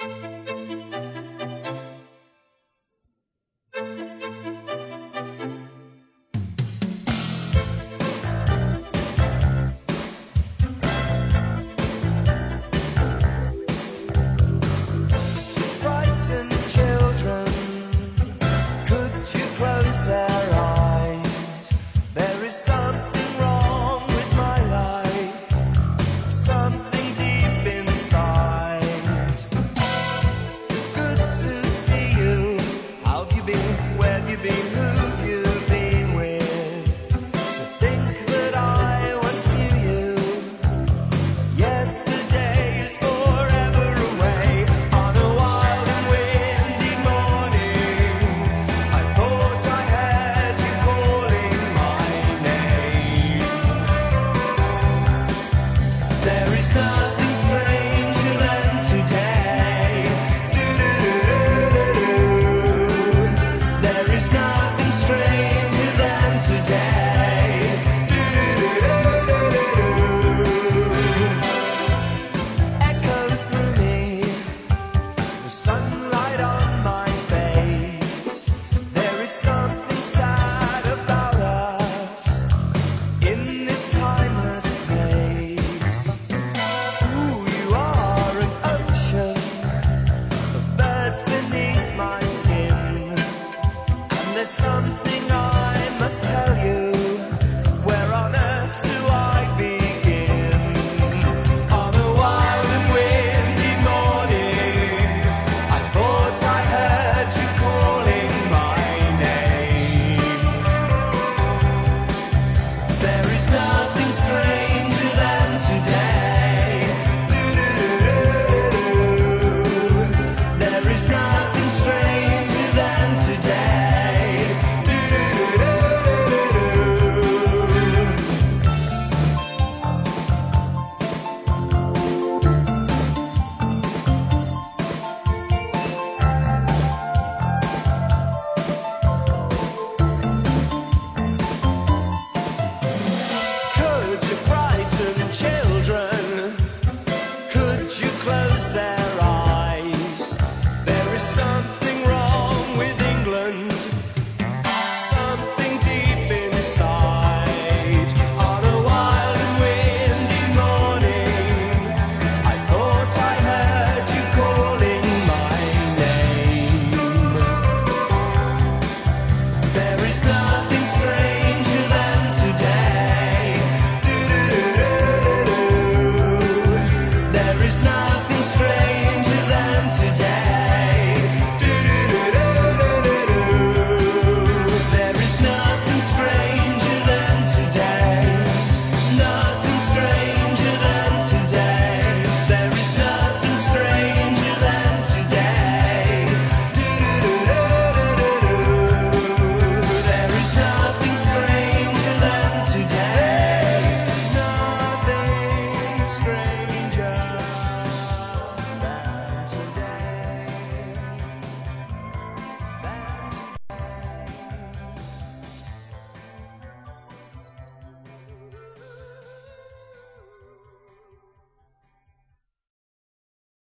Thank you. something